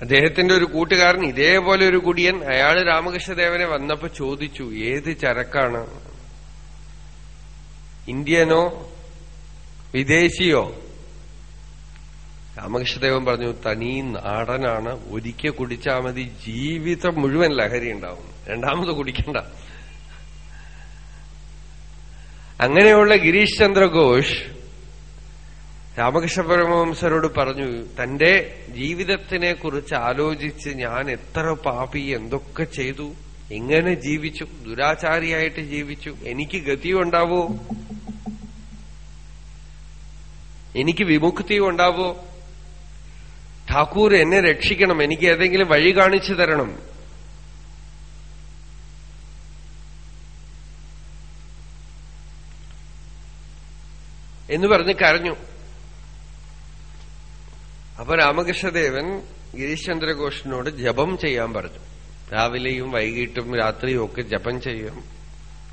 അദ്ദേഹത്തിന്റെ ഒരു കൂട്ടുകാരൻ ഇതേപോലെ ഒരു കുടിയൻ അയാൾ രാമകൃഷ്ണദേവനെ വന്നപ്പോ ചോദിച്ചു ഏത് ചരക്കാണ്? ഇന്ത്യനോ വിദേശിയോ? രാമകൃഷ്ണദേവൻ പറഞ്ഞു തനി നാടനാണ്. ഒരിക്കൽ കുടിച്ചാൽ മതി. ജീവിതം മുഴുവൻ ലഹരി ഉണ്ടാവും. രണ്ടാമത് കുടിക്കണ്ട. അങ്ങനെയുള്ള ഗിരീഷ് ചന്ദ്ര ഘോഷ് രാമകൃഷ്ണ പറഞ്ഞു തന്റെ ജീവിതത്തിനെ കുറിച്ച് ആലോചിച്ച് ഞാൻ എത്ര പാപി എന്തൊക്കെ ചെയ്തു? എങ്ങനെ ജീവിച്ചു? ദുരാചാരിയായിട്ട് ജീവിച്ചു? എനിക്ക് ഗതി ഉണ്ടാവോ എനിക്ക് വിമുക്തി ഉണ്ടാവോ ഠാക്കൂർ എന്നെ രക്ഷിക്കണം. എനിക്ക് ഏതെങ്കിലും വഴി കാണിച്ചു തരണം. എന്ന് പറഞ്ഞ് കരഞ്ഞു. അപ്പൊ രാമകൃഷ്ണദേവൻ ഗിരീശ്ചന്ദ്രഘോഷിനോട് ജപം ചെയ്യാൻ പറഞ്ഞു. രാവിലെയും വൈകിട്ടും രാത്രിയും ഒക്കെ ജപം ചെയ്യും.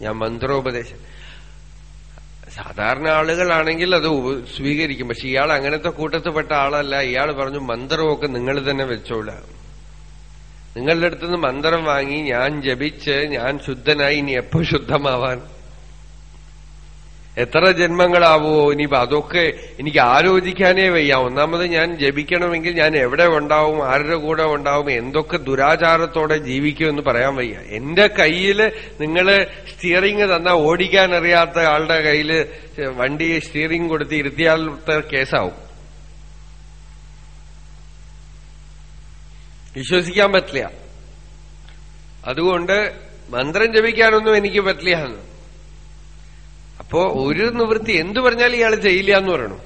ഞാൻ മന്ത്രോപദേശം. സാധാരണ ആളുകളാണെങ്കിൽ അത് സ്വീകരിക്കും. പക്ഷെ ഇയാൾ അങ്ങനത്തെ കൂട്ടത്തിൽപ്പെട്ട ആളല്ല. ഇയാൾ പറഞ്ഞു മന്ത്രമൊക്കെ നിങ്ങൾ തന്നെ വെച്ചോളാ. നിങ്ങളുടെ അടുത്തുനിന്ന് മന്ത്രം വാങ്ങി ഞാൻ ജപിച്ച് ഞാൻ ശുദ്ധനായി ഇനി എപ്പോ ശുദ്ധമാവാൻ എത്ര ജന്മങ്ങളാവോ ഇനി അതൊക്കെ എനിക്ക് ആലോചിക്കാനേ വയ്യ. ഒന്നാമത് ഞാൻ ജപിക്കണമെങ്കിൽ ഞാൻ എവിടെ ഉണ്ടാവും ആരുടെ കൂടെ ഉണ്ടാവും എന്തൊക്കെ ദുരാചാരത്തോടെ ജീവിക്കുമെന്ന് പറയാൻ വയ്യ. എന്റെ കയ്യിൽ നിങ്ങൾ സ്റ്റിയറിംഗ് തന്നാൽ ഓടിക്കാൻ അറിയാത്ത ആളുടെ കയ്യിൽ വണ്ടി സ്റ്റിയറിംഗ് കൊടുത്ത് ഇരുത്തിയാൽ കേസാവും. വിശ്വസിക്കാൻ പറ്റില്ല. അതുകൊണ്ട് മന്ത്രം ജപിക്കാനൊന്നും എനിക്ക് പറ്റില്ല അപ്പോ ഒരു നിവൃത്തി എന്തു പറഞ്ഞാലും ഇയാൾ ചെയ്യില്ല എന്ന് പറയണു.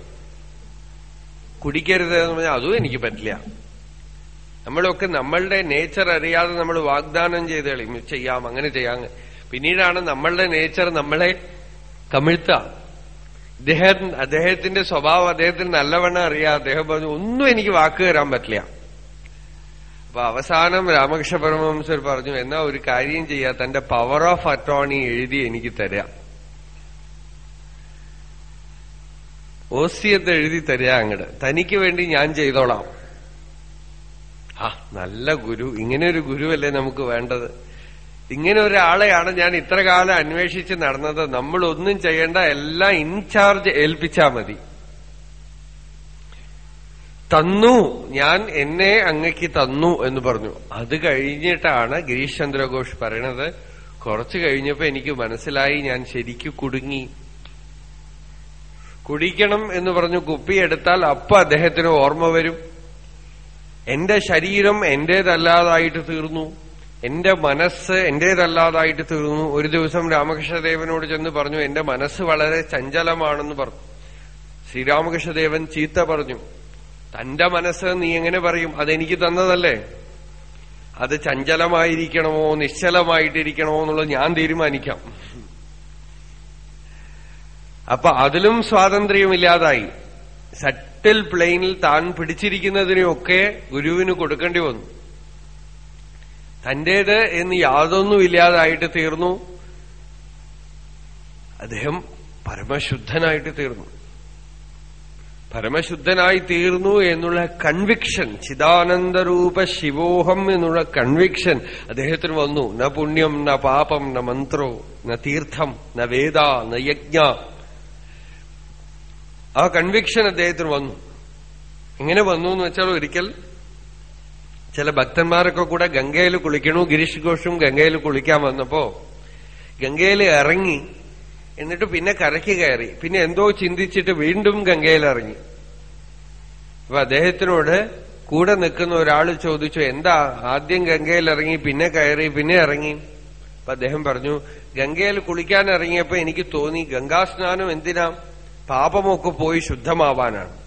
കുടിക്കരുത് എന്ന് പറഞ്ഞാൽ അതും എനിക്ക് പറ്റില്ല. നമ്മളൊക്കെ നമ്മളുടെ നേച്ചർ അറിയാതെ നമ്മൾ വാഗ്ദാനം ചെയ്ത് കളയും ചെയ്യാം അങ്ങനെ ചെയ്യാം. പിന്നീടാണ് നമ്മളുടെ നേച്ചർ നമ്മളെ കമിഴ്ത്ത. ഇദ്ദേഹം അദ്ദേഹത്തിന്റെ സ്വഭാവം അദ്ദേഹത്തിന് നല്ലവണ്ണം അറിയാം. അദ്ദേഹം പറഞ്ഞു ഒന്നും എനിക്ക് വാക്ക് തരാൻ പറ്റില്ല. അപ്പൊ അവസാനം രാമകൃഷ്ണ പരമഹംസർ പറഞ്ഞു എന്നാ ഒരു കാര്യം ചെയ്യാ തന്റെ പവർ ഓഫ് അറ്റോണി എഴുതി എനിക്ക് തരാം. ഓസിയത്ത് എഴുതി തരിക അങ്ങട്. തനിക്ക് വേണ്ടി ഞാൻ ചെയ്തോളാം. ആ നല്ല ഗുരു. ഇങ്ങനെ ഒരു ഗുരുവല്ലേ നമുക്ക് വേണ്ടത്? ഇങ്ങനെ ഒരാളെയാണ് ഞാൻ ഇത്ര കാലം അന്വേഷിച്ച് നടന്നത്. നമ്മൾ ഒന്നും ചെയ്യേണ്ട എല്ലാം ഇൻചാർജ് ഏൽപ്പിച്ചാ മതി. തന്നു. ഞാൻ എന്നെ അങ്ങക്ക് തന്നു എന്ന് പറഞ്ഞു. അത് കഴിഞ്ഞിട്ടാണ് ഗിരീഷ് ചന്ദ്രഘോഷ് പറയണത്. കുറച്ചു കഴിഞ്ഞപ്പോ എനിക്ക് മനസ്സിലായി ഞാൻ ശരിക്കു കുടുങ്ങി. കുടിക്കണം എന്ന് പറഞ്ഞു കുപ്പിയെടുത്താൽ അപ്പ അദ്ദേഹത്തിന് ഓർമ്മ വരും. എന്റെ ശരീരം എന്റേതല്ലാതായിട്ട് തീർന്നു. എന്റെ മനസ്സ് എന്റേതല്ലാതായിട്ട് തീർന്നു. ഒരു ദിവസം രാമകൃഷ്ണദേവനോട് ചെന്ന് പറഞ്ഞു എന്റെ മനസ്സ് വളരെ ചഞ്ചലമാണെന്ന് പറഞ്ഞു. ശ്രീരാമകൃഷ്ണദേവൻ ചീത്ത പറഞ്ഞു തന്റെ മനസ്സ് നീ എങ്ങനെ പറയും? അതെനിക്ക് തന്നതല്ലേ? അത് ചഞ്ചലമായിരിക്കണമോ? നിശ്ചലമായിട്ടിരിക്കണമോ എന്നുള്ളത് ഞാൻ തീരുമാനിക്കാം. അപ്പൊ അതിലും സ്വാതന്ത്ര്യമില്ലാതായി. സട്ടിൽ പ്ലെയിനിൽ താൻ പിടിച്ചിരിക്കുന്നതിനെയൊക്കെ ഗുരുവിന് കൊടുക്കേണ്ടി വന്നു. തന്റേത് എന്ന് യാതൊന്നും ഇല്ലാതായിട്ട് തീർന്നു. അദ്ദേഹം പരമശുദ്ധനായിട്ട് തീർന്നു. പരമശുദ്ധനായി തീർന്നു എന്നുള്ള കൺവിക്ഷൻ ചിദാനന്ദരൂപ ശിവോഹം എന്നുള്ള കൺവിക്ഷൻ അദ്ദേഹത്തിന് വന്നു. ന പുണ്യം ന പാപം ന മന്ത്രോ ന തീർത്ഥം ന വേദ ന യജ്ഞ. ആ കൺവിക്ഷൻ അദ്ദേഹത്തിന് വന്നു. എങ്ങനെ വന്നു എന്ന് വെച്ചാൽ ഒരിക്കൽ ചില ഭക്തന്മാരൊക്കെ കൂടെ ഗംഗയിൽ കുളിക്കണു ഗിരീഷ് ഘോഷും ഗംഗയിൽ കുളിക്കാൻ വന്നപ്പോ ഗംഗയിൽ ഇറങ്ങി എന്നിട്ട് പിന്നെ കരയ്ക്ക് കയറി. പിന്നെ എന്തോ ചിന്തിച്ചിട്ട് വീണ്ടും ഗംഗയിൽ ഇറങ്ങി. അപ്പൊ അദ്ദേഹത്തിനോട് കൂടെ നിൽക്കുന്ന ഒരാൾ ചോദിച്ചു എന്താ? ആദ്യം ഗംഗയിൽ ഇറങ്ങി പിന്നെ കയറി പിന്നെ ഇറങ്ങി? അപ്പൊ അദ്ദേഹം പറഞ്ഞു ഗംഗയിൽ കുളിക്കാൻ ഇറങ്ങിയപ്പോ എനിക്ക് തോന്നി ഗംഗാസ്നാനം എന്തിനാ? പാപമൊക്കെ പോയി ശുദ്ധമാവാനാണ്.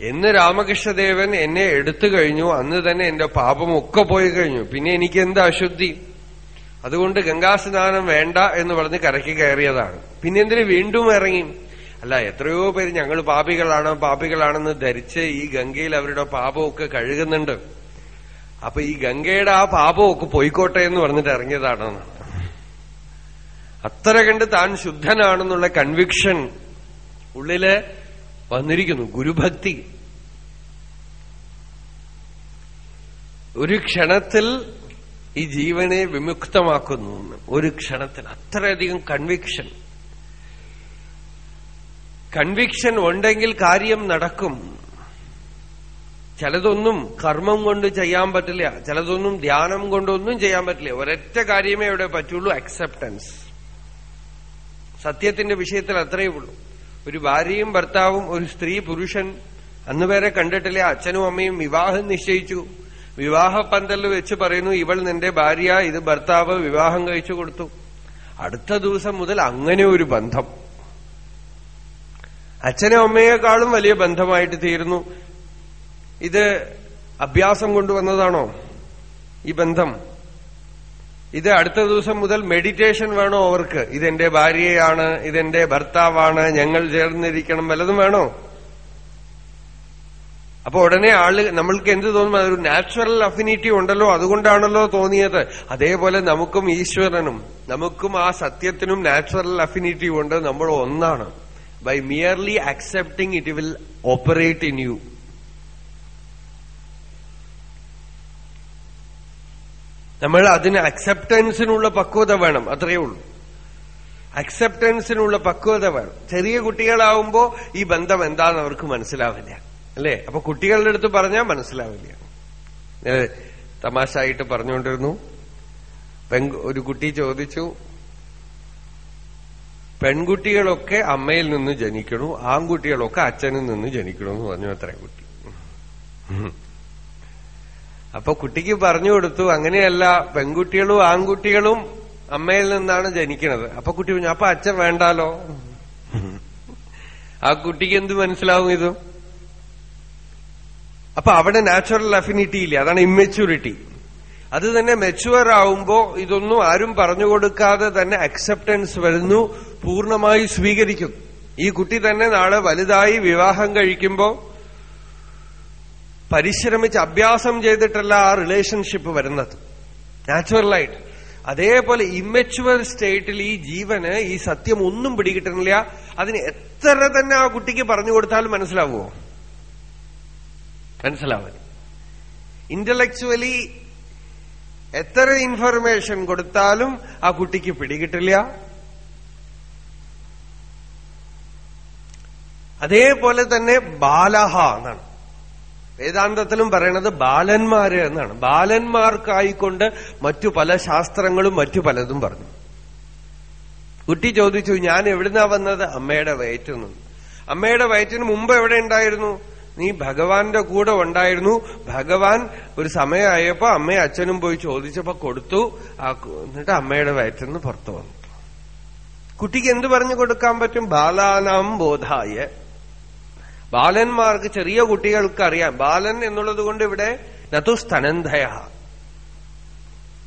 എന്ന് രാമകൃഷ്ണദേവൻ എന്നെ എടുത്തു കഴിഞ്ഞു. അന്ന് തന്നെ എന്റെ പാപമൊക്കെ പോയി കഴിഞ്ഞു. പിന്നെ എനിക്ക് എന്ത് അശുദ്ധി? അതുകൊണ്ട് ഗംഗാസ്നാനം വേണ്ട എന്ന് പറഞ്ഞ് കരയ്ക്ക് കയറിയതാണ്. പിന്നെ എന്തിന് വീണ്ടും ഇറങ്ങി? അല്ല എത്രയോ പേര് ഞങ്ങൾ പാപികളാണ് പാപികളാണെന്ന് ധരിച്ച് ഈ ഗംഗയിൽ അവരുടെ പാപമൊക്കെ കഴുകുന്നുണ്ട്. അപ്പൊ ഈ ഗംഗയുടെ ആ പാപമൊക്കെ പോയിക്കോട്ടെ എന്ന് പറഞ്ഞിട്ട് ഇറങ്ങിയതാണെന്നാണ്. അത്ര കണ്ട് താൻ ശുദ്ധനാണെന്നുള്ള കൺവിക്ഷൻ ഉള്ളിൽ വന്നിരിക്കുന്നു ഗുരുഭക്തി. ഒരു ക്ഷണത്തിൽ ഈ ജീവനെ വിമുക്തമാക്കുന്നു ഒരു ക്ഷണത്തിൽ. അത്രയധികം കൺവിക്ഷൻ കൺവിക്ഷൻ ഉണ്ടെങ്കിൽ കാര്യം നടക്കും. ചിലതൊന്നും കർമ്മം കൊണ്ട് ചെയ്യാൻ പറ്റില്ല. ചിലതൊന്നും ധ്യാനം കൊണ്ടൊന്നും ചെയ്യാൻ പറ്റില്ല. ഒരൊറ്റ കാര്യമേ ഇവിടെ പറ്റുള്ളൂ അക്സെപ്റ്റൻസ് സത്യത്തിന്റെ വിഷയത്തിൽ അത്രയേ ഉള്ളൂ. ഒരു ഭാര്യയും ഭർത്താവും ഒരു സ്ത്രീ പുരുഷൻ അന്ന് വരെ കണ്ടിട്ടില്ല അച്ഛനും അമ്മയും വിവാഹം നിശ്ചയിച്ചു. വിവാഹ പന്തലിൽ വെച്ച് പറയുന്നു ഇവൾ നിന്റെ ഭാര്യ ഇത് ഭർത്താവ് വിവാഹം കഴിച്ചു കൊടുത്തു. അടുത്ത ദിവസം മുതൽ അങ്ങനെ ഒരു ബന്ധം. അച്ഛനും അമ്മയെക്കാളും വലിയ ബന്ധമായിട്ട് തീരുന്നു. ഇത് അഭ്യാസം കൊണ്ടുവന്നതാണോ ഈ ബന്ധം? ഇത് അടുത്ത ദിവസം മുതൽ മെഡിറ്റേഷൻ വേണോ അവർക്ക്? ഇതെന്റെ ഭാര്യയാണ് ഇതെന്റെ ഭർത്താവാണ് ഞങ്ങൾ ചേർന്നിരിക്കണം വല്ലതും വേണോ? അപ്പൊ ഉടനെ ആൾ നമ്മൾക്ക് എന്ത് തോന്നും? അതൊരു നാച്ചുറൽ അഫിനിറ്റി ഉണ്ടല്ലോ അതുകൊണ്ടാണല്ലോ തോന്നിയത്. അതേപോലെ നമുക്കും ഈശ്വരനും നമുക്കും ആ സത്യത്തിനും നാച്ചുറൽ അഫിനിറ്റി ഉണ്ട്. നമ്മൾ ഒന്നാണ്. By merely accepting it will operate in you നമ്മൾ അതിന് അക്സെപ്റ്റൻസിനുള്ള പക്വത വേണം അത്രയേ ഉള്ളൂ. അക്സെപ്റ്റൻസിനുള്ള പക്വത വേണം. ചെറിയ കുട്ടികളാവുമ്പോ ഈ ബന്ധം എന്താന്ന് അവർക്ക് മനസ്സിലാവില്ല. അല്ലേ? അപ്പൊ കുട്ടികളുടെ അടുത്ത് പറഞ്ഞാൽ മനസ്സിലാവില്ല. ഞാൻ തമാശായിട്ട് പറഞ്ഞുകൊണ്ടിരുന്നു. ഒരു കുട്ടി ചോദിച്ചു പെൺകുട്ടികളൊക്കെ അമ്മയിൽ നിന്ന് ജനിക്കണു ആൺകുട്ടികളൊക്കെ അച്ഛനിൽ നിന്ന് ജനിക്കണു എന്ന് പറഞ്ഞു അത്ര കുട്ടി. അപ്പൊ കുട്ടിക്ക് പറഞ്ഞു കൊടുത്തു അങ്ങനെയല്ല പെൺകുട്ടികളും ആൺകുട്ടികളും അമ്മയിൽ നിന്നാണ് ജനിക്കുന്നത് അപ്പൊ കുട്ടി പറഞ്ഞു അപ്പൊ അച്ഛൻ വേണ്ടാലോ? ആ കുട്ടിക്ക് എന്ത് മനസ്സിലാവും ഇത്? അപ്പൊ അവിടെ നാച്ചുറൽ അഫിനിറ്റി ഇല്ല അതാണ് ഇമ്മച്യൂരിറ്റി അത് തന്നെ മെച്ചുവർ ആവുമ്പോ ഇതൊന്നും ആരും പറഞ്ഞു കൊടുക്കാതെ തന്നെ അക്സെപ്റ്റൻസ് വരുന്നു പൂർണമായി സ്വീകരിക്കും ഈ കുട്ടി തന്നെ നാളെ വലുതായി വിവാഹം കഴിക്കുമ്പോ പരിശ്രമിച്ച് അഭ്യാസം ചെയ്തിട്ടല്ല ആ റിലേഷൻഷിപ്പ് വരുന്നത്. നാച്ചുറലായിട്ട് അതേപോലെ ഇമ്മച്ചുവർ സ്റ്റേറ്റിൽ ഈ ജീവന് ഈ സത്യം ഒന്നും പിടികിട്ടുന്നില്ല. അതിന് എത്ര തന്നെ ആ കുട്ടിക്ക് പറഞ്ഞു കൊടുത്താലും മനസ്സിലാവുമോ മനസ്സിലാവാൻ ഇന്റലക്ച്വലി എത്ര ഇൻഫർമേഷൻ കൊടുത്താലും ആ കുട്ടിക്ക് പിടികിട്ടില്ല. അതേപോലെ തന്നെ ബാലഹ എന്നാണ്. വേദാന്തത്തിലും പറയണത് ബാലന്മാര് എന്നാണ്. ബാലന്മാർക്കായിക്കൊണ്ട് മറ്റു പല ശാസ്ത്രങ്ങളും മറ്റു പലതും പറഞ്ഞു. കുട്ടി ചോദിച്ചു ഞാൻ എവിടുന്നാ വന്നത്? അമ്മയുടെ വയറ്റിൽ നിന്ന് അമ്മയുടെ വയറ്റിന് മുമ്പ് എവിടെ ഉണ്ടായിരുന്നു? നീ ഭഗവാന്റെ കൂടെ ഉണ്ടായിരുന്നു. ഭഗവാൻ ഒരു സമയമായപ്പോ അമ്മയും അച്ഛനും പോയി ചോദിച്ചപ്പോ കൊടുത്തു. എന്നിട്ട് അമ്മയുടെ വയറ്റിൽ നിന്ന് പുറത്തു വന്നു. കുട്ടിക്ക് എന്ത് പറഞ്ഞു കൊടുക്കാൻ പറ്റും? ബാലാനാം ബോധായ ബാലന്മാർക്ക് ചെറിയ കുട്ടികൾക്ക് അറിയാം ബാലൻ എന്നുള്ളത് കൊണ്ട് ഇവിടെ നതു സ്തനന്ധയ.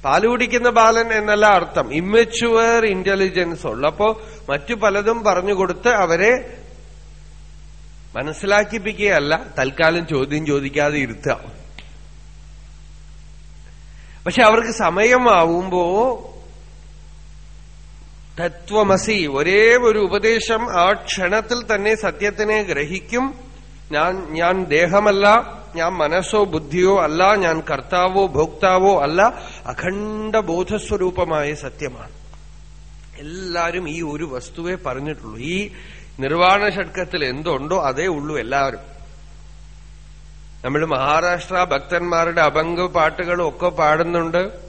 പാൽ കുടിക്കുന്ന ബാലൻ എന്നല്ല അർത്ഥം. ഇമ്മച്ചുവർ ഇന്റലിജൻസ് ഉള്ളപ്പോ മറ്റു പലതും പറഞ്ഞുകൊടുത്ത് അവരെ മനസ്സിലാക്കിപ്പിക്കുകയല്ല. തൽക്കാലം ചോദ്യം ചോദിക്കാതെ ഇരുത്തുക. പക്ഷെ അവർക്ക് സമയമാവുമ്പോ തത്വമസി. ഒരേ ഒരു ഉപദേശം ആ ക്ഷണത്തിൽ തന്നെ സത്യത്തിനെ ഗ്രഹിക്കും. ഞാൻ ഞാൻ ദേഹമല്ല ഞാൻ മനസ്സോ ബുദ്ധിയോ അല്ല ഞാൻ കർത്താവോ ഭോക്താവോ അല്ല അഖണ്ഡ ബോധസ്വരൂപമായ സത്യമാണ്. എല്ലാരും ഈ ഒരു വസ്തുവെ പറഞ്ഞിട്ടുള്ളൂ. ഈ നിർവാണ ഷഡ്കത്തിൽ എന്തുണ്ടോ അതേ ഉള്ളൂ എല്ലാവരും. നമ്മൾ മഹാരാഷ്ട്ര ഭക്തന്മാരുടെ അഭംഗ പാട്ടുകളും ഒക്കെ പാടുന്നുണ്ട്.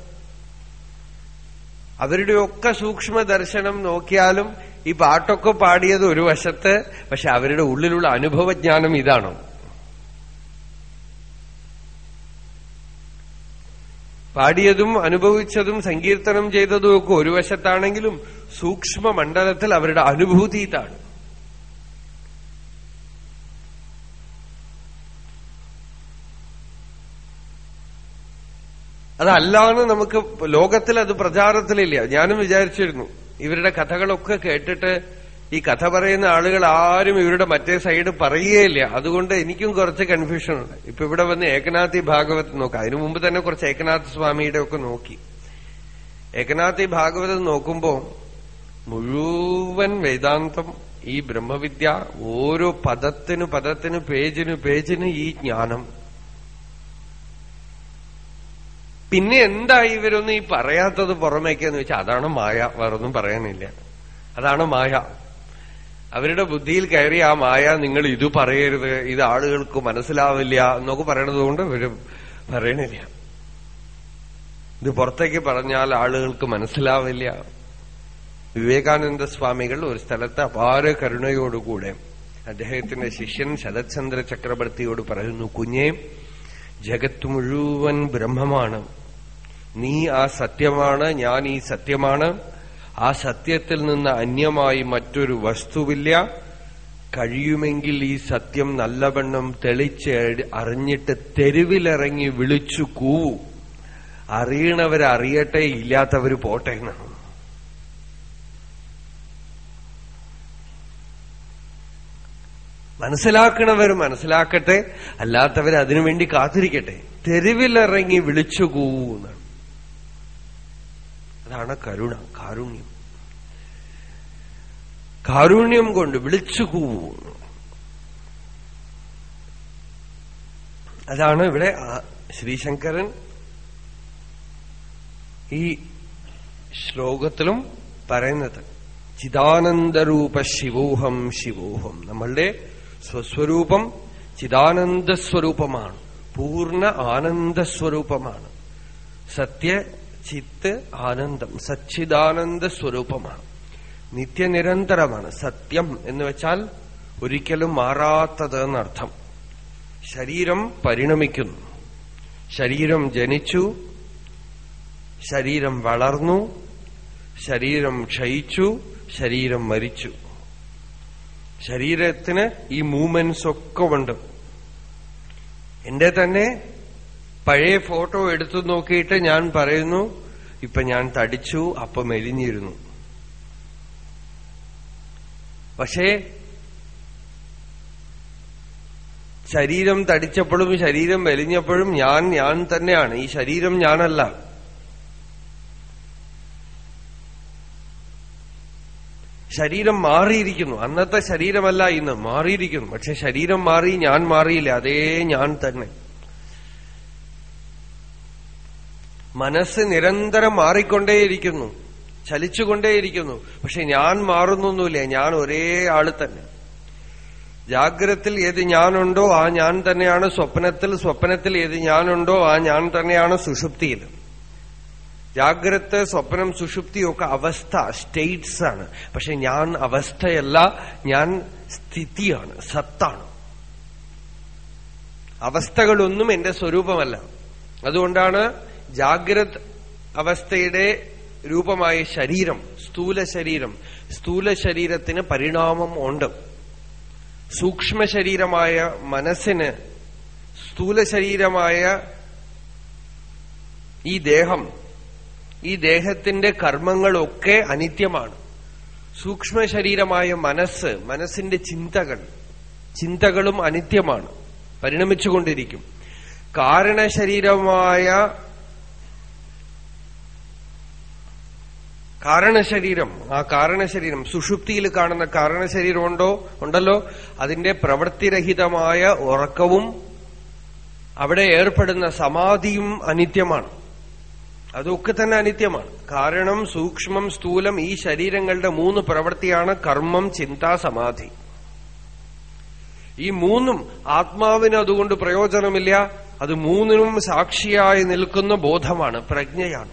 അവരുടെയൊക്കെ സൂക്ഷ്മ ദർശനം നോക്കിയാലും ഈ പാട്ടൊക്കെ പാടിയത് ഒരു വശത്ത് പക്ഷെ അവരുടെ ഉള്ളിലുള്ള അനുഭവജ്ഞാനം ഇതാണോ. പാടിയതും അനുഭവിച്ചതും സങ്കീർത്തനം ചെയ്തതും ഒക്കെ ഒരു വശത്താണെങ്കിലും സൂക്ഷ്മ മണ്ഡലത്തിൽ അവരുടെ അനുഭൂതി ഇതാണ്. അതല്ലാന്ന് നമുക്ക് ലോകത്തിൽ അത് പ്രചാരത്തിലില്ല. ഞാനും വിചാരിച്ചിരുന്നു. ഇവരുടെ കഥകളൊക്കെ കേട്ടിട്ട് ഈ കഥ പറയുന്ന ആളുകൾ ആരും ഇവരുടെ മറ്റേ സൈഡ് പറയുകയില്ല. അതുകൊണ്ട് എനിക്കും കുറച്ച് കൺഫ്യൂഷൻ ഉണ്ട്. ഇപ്പൊ ഇവിടെ വന്ന് ഏകനാഥി ഭാഗവത് നോക്കാം. അതിനു മുമ്പ് തന്നെ കുറച്ച് ഏകനാഥ സ്വാമിയുടെ ഒക്കെ നോക്കി. ഏകനാഥി ഭാഗവതം നോക്കുമ്പോ മുഴുവൻ വേദാന്തം ഈ ബ്രഹ്മവിദ്യ ഓരോ പദത്തിനു പദത്തിനു പേജിനു പേജിനു ഈ ജ്ഞാനം. പിന്നെ എന്താ ഇവരൊന്നും ഈ പറയാത്തത് പുറമേക്കെന്ന് വെച്ചാൽ അതാണ് മായ വേറൊന്നും പറയാനില്ല. അതാണ് മായ. അവരുടെ ബുദ്ധിയിൽ കയറി ആ മായ നിങ്ങൾ ഇത് പറയരുത് ഇത് ആളുകൾക്ക് മനസ്സിലാവില്ല എന്നൊക്കെ പറയണത് കൊണ്ട് ഇവർ പറയണില്ല. ഇത് പുറത്തേക്ക് പറഞ്ഞാൽ ആളുകൾക്ക് മനസ്സിലാവില്ല. വിവേകാനന്ദ സ്വാമികൾ ഒരു സ്ഥലത്ത് അപാര കരുണയോടുകൂടെ അദ്ദേഹത്തിന്റെ ശിഷ്യൻ ശരത്ചന്ദ്ര ചക്രവർത്തിയോട് പറയുന്നു കുഞ്ഞെ ജഗത്ത് മുഴുവൻ ബ്രഹ്മമാണ്. നീ ആ സത്യമാണ് ഞാൻ ഈ സത്യമാണ്. ആ സത്യത്തിൽ നിന്ന് അന്യമായി മറ്റൊരു വസ്തുവില്ല. കഴിയുമെങ്കിൽ ഈ സത്യം നല്ലവണ്ണം തെളിച്ച് അറിഞ്ഞിട്ട് തെരുവിലിറങ്ങി വിളിച്ചു കൂവു. അറിയണവരറിയട്ടെ ഇല്ലാത്തവര് പോട്ടെ എന്നാണ്. മനസ്സിലാക്കണവർ മനസ്സിലാക്കട്ടെ അല്ലാത്തവർ അതിനുവേണ്ടി കാത്തിരിക്കട്ടെ. തെരുവിലിറങ്ങി വിളിച്ചുകൂന്നാണ് അതാണ് കരുണ കാരുണ്യം. കാരുണ്യം കൊണ്ട് വിളിച്ചു കൂവു അതാണ് ഇവിടെ ശ്രീശങ്കരൻ ഈ ശ്ലോകത്തിലും പറയുന്നത്. ചിദാനന്ദരൂപ ശിവോഹം ശിവോഹം. നമ്മളുടെ സ്വസ്വരൂപം ചിദാനന്ദ സ്വരൂപമാണ് പൂർണ ആനന്ദ സ്വരൂപമാണ് സത്യ ചിത്ത് ആനന്ദം സച്ചിദാനന്ദ സ്വരൂപമാണ് നിത്യനിരന്തരമാണ് സത്യം എന്ന് വെച്ചാൽ ഒരിക്കലും മാറാത്തത് എന്നർത്ഥം. ശരീരം പരിണമിക്കുന്നു. ശരീരം ജനിച്ചു. ശരീരം വളർന്നു. ശരീരം ക്ഷയിച്ചു. ശരീരം മരിച്ചു. ശരീരത്തിന് ഈ മൂവ്മെന്റ്സ് ഒക്കെ ഉണ്ട് എന്റെ തന്നെ പഴയ ഫോട്ടോ എടുത്തു നോക്കിയിട്ട് ഞാൻ പറയുന്നു ഇപ്പൊ ഞാൻ തടിച്ചു അപ്പൊ മെലിഞ്ഞിരുന്നു. പക്ഷേ ശരീരം തടിച്ചപ്പോഴും ശരീരം മെലിഞ്ഞപ്പോഴും ഞാൻ ഞാൻ തന്നെയാണ്. ഈ ശരീരം ഞാനല്ല. ശരീരം മാറിയിരിക്കുന്നു. അന്നത്തെ ശരീരമല്ല ഇന്ന് മാറിയിരിക്കുന്നു. പക്ഷെ ശരീരം മാറി ഞാൻ മാറിയില്ല. അതേ ഞാൻ തന്നെ. മനസ്സ് നിരന്തരം മാറിക്കൊണ്ടേയിരിക്കുന്നു. ചലിച്ചുകൊണ്ടേയിരിക്കുന്നു. പക്ഷെ ഞാൻ മാറുന്നൊന്നുമില്ല. ഞാൻ ഒരേ ആൾ തന്നെ. ജാഗ്രത്തിൽ ഏത് ഞാനുണ്ടോ ആ ഞാൻ തന്നെയാണ് സ്വപ്നത്തിൽ. സ്വപ്നത്തിൽ ഏത് ഞാനുണ്ടോ ആ ഞാൻ തന്നെയാണ് സുഷുപ്തിയിൽ ജാഗ്രത സ്വപ്നം സുഷുപ്തിയൊക്കെ അവസ്ഥ സ്റ്റേറ്റ്സ് ആണ്. പക്ഷെ ഞാൻ അവസ്ഥയല്ല ഞാൻ സ്ഥിതിയാണ് സത്താണ്. അവസ്ഥകളൊന്നും എന്റെ സ്വരൂപമല്ല. അതുകൊണ്ടാണ് ജാഗ്രത് അവസ്ഥയുടെ രൂപമായ ശരീരം സ്ഥൂല ശരീരം സ്ഥൂല ശരീരത്തിന് പരിണാമം ഉണ്ട്. സൂക്ഷ്മ ശരീരമായ മനസ്സിന് സ്ഥൂല ശരീരമായ ഈ ദേഹം ഈ ദേഹത്തിന്റെ കർമ്മങ്ങളൊക്കെ അനിത്യമാണ്. സൂക്ഷ്മശരീരമായ മനസ്സ് മനസ്സിന്റെ ചിന്തകൾ ചിന്തകളും അനിത്യമാണ് പരിണമിച്ചുകൊണ്ടിരിക്കും. കാരണശരീരമായ കാരണശരീരം ആ കാരണശരീരം സുഷുപ്തിയിൽ കാണുന്ന കാരണശരീരം ഉണ്ടോ? ഉണ്ടല്ലോ. അതിന്റെ പ്രവൃത്തിരഹിതമായ ഉറക്കവും അവിടെ ഏർപ്പെടുന്ന സമാധിയും അനിത്യമാണ്. അതൊക്കെ തന്നെ അനിത്യമാണ്. കാരണം സൂക്ഷ്മം സ്ഥൂലം ഈ ശരീരങ്ങളുടെ മൂന്ന് പ്രവൃത്തിയാണ് കർമ്മം ചിന്ത സമാധി. ഈ മൂന്നും ആത്മാവിന് അതുകൊണ്ട് പ്രയോജനമില്ല. അത് മൂന്നിനും സാക്ഷിയായി നിൽക്കുന്ന ബോധമാണ് പ്രജ്ഞയാണ്.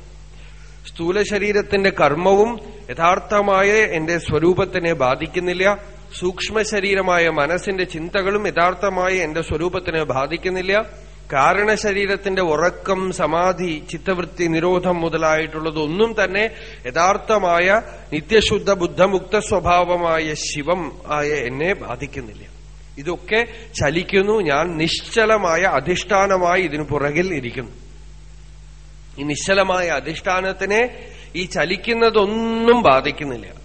സ്ഥൂല ശരീരത്തിന്റെ കർമ്മവും യഥാർത്ഥമായ എന്റെ സ്വരൂപത്തിനെ ബാധിക്കുന്നില്ല. സൂക്ഷ്മ ശരീരമായ മനസ്സിന്റെ ചിന്തകളും യഥാർത്ഥമായ എന്റെ സ്വരൂപത്തിനെ ബാധിക്കുന്നില്ല. കാരണശരീരത്തിന്റെ ഉറക്കം സമാധി ചിത്തവൃത്തി നിരോധം മുതലായിട്ടുള്ളതൊന്നും തന്നെ യഥാർത്ഥമായ നിത്യശുദ്ധ ബുദ്ധമുക്ത സ്വഭാവമായ ശിവം ആയ എന്നെ ബാധിക്കുന്നില്ല. ഇതൊക്കെ ചലിക്കുന്നു. ഞാൻ നിശ്ചലമായ അധിഷ്ഠാനമായി ഇതിനു പുറകിൽ ഇരിക്കുന്നു. ഈ നിശ്ചലമായ അധിഷ്ഠാനത്തിനെ ഈ ചലിക്കുന്നതൊന്നും ബാധിക്കുന്നില്ല.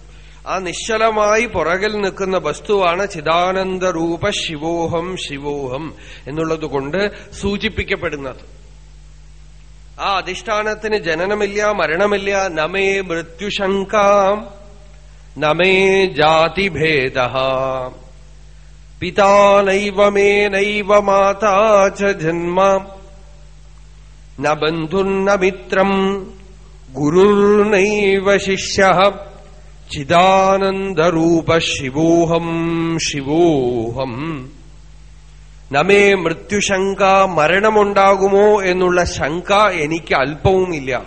ആ നിശ്ചലമായി പുറകിൽ നിൽക്കുന്ന വസ്തുവാണ് ചിദാനന്ദ രൂപ ശിവോഹം ശിവോഹം എന്നുള്ളത് കൊണ്ട് സൂചിപ്പിക്കപ്പെടുന്നത്. ആ അധിഷ്ഠാനത്തിന് ജനനമില്ല മരണമില്ല നമേ മൃത്യുശങ്കാം നമേ ജാതിഭേദ പിതാ നൈവ നൈവ മാതാ ച ജന്മ. ന ബന്ധുർന മിത്രം ഗുരുർനൈവ ശിഷ്യ. ചിദാനന്ദരൂപ ശിവോഹം ശിവോഹം നമേ മൃത്യുശങ്ക മരണമുണ്ടാകുമോ എന്നുള്ള ശങ്ക എനിക്ക് അല്പവുമില്ല.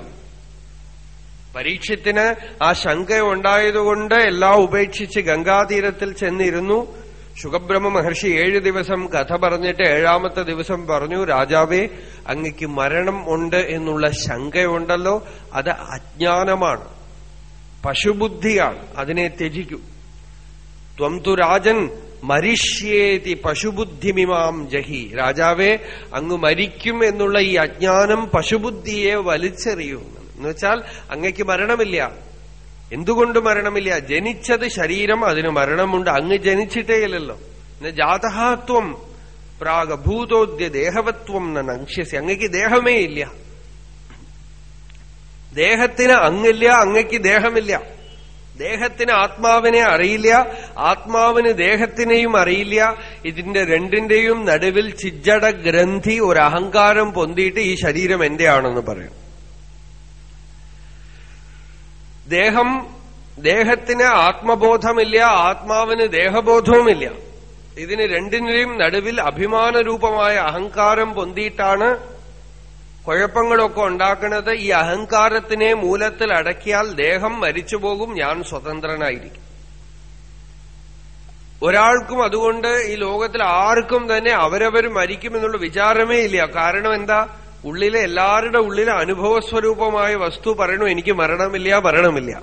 പരീക്ഷത്തിന് ആ ശങ്ക ഉണ്ടായതുകൊണ്ട് എല്ലാം ഉപേക്ഷിച്ച് ഗംഗാതീരത്തിൽ ചെന്നിരുന്നു. സുഖബ്രഹ്മ മഹർഷി ഏഴ് ദിവസം കഥ പറഞ്ഞിട്ട് ഏഴാമത്തെ ദിവസം പറഞ്ഞു രാജാവേ അങ്ങക്ക് മരണം ഉണ്ട് എന്നുള്ള ശങ്കയുണ്ടല്ലോ. അത് അജ്ഞാനമാണ്. പശുബുദ്ധിയാണ്. അതിനെ ത്യജിക്കൂ. ത്വം തു രാജൻ മരിഷ്യേതി പശുബുദ്ധിമിമാം ജഹി. രാജാവേ അങ്ങ് മരിക്കും എന്നുള്ള ഈ അജ്ഞാനം പശുബുദ്ധിയെ വലിച്ചെറിയൂ. എന്നുവെച്ചാൽ അങ്ങയ്ക്ക് മരണമില്ല. എന്തുകൊണ്ട് മരണമില്ല? ജനിച്ചത് ശരീരം അതിന് മരണമുണ്ട്. അങ്ങ് ജനിച്ചിട്ടേയില്ലല്ലോ. ജാതഹാത്വം പ്രാഗഭൂതോദ്യ ദേഹവത്വം നങ്ഷ്യസി. അങ്ങയ്ക്ക് ദേഹമേ ഇല്ല ദേഹത്തിന് അങ്ങില്ല അങ്ങയ്ക്ക് ദേഹമില്ല. ദേഹത്തിന് ആത്മാവിനെ അറിയില്ല ആത്മാവിന് ദേഹത്തിനെയും അറിയില്ല. ഇതിന്റെ രണ്ടിന്റെയും നടുവിൽ ചിജ്ജട ഗ്രന്ഥി ഒരു അഹങ്കാരം പൊന്തിയിട്ട് ഈ ശരീരം എന്റെയാണെന്ന് പറയും. ദേഹം ദേഹത്തിന് ആത്മബോധമില്ല ആത്മാവിന് ദേഹബോധവുമില്ല. ഇതിന് രണ്ടിനെയും നടുവിൽ അഭിമാനരൂപമായ അഹങ്കാരം പൊന്തിയിട്ടാണ് കുഴപ്പങ്ങളൊക്കെ ഉണ്ടാക്കുന്നത് ഈ അഹങ്കാരത്തിനെ മൂലത്തിൽ അടക്കിയാൽ ദേഹം മരിച്ചുപോകും ഞാൻ സ്വതന്ത്രനായിരിക്കും. ഒരാൾക്കും അതുകൊണ്ട് ഈ ലോകത്തിൽ ആർക്കും തന്നെ അവരവർ മരിക്കുമെന്നുള്ള വിചാരമേ ഇല്ല. കാരണം എന്താ? ഉള്ളിലെ എല്ലാവരുടെ ഉള്ളിലെ അനുഭവസ്വരൂപമായ വസ്തു പറയണു എനിക്ക് മരണമില്ല മരണമില്ല.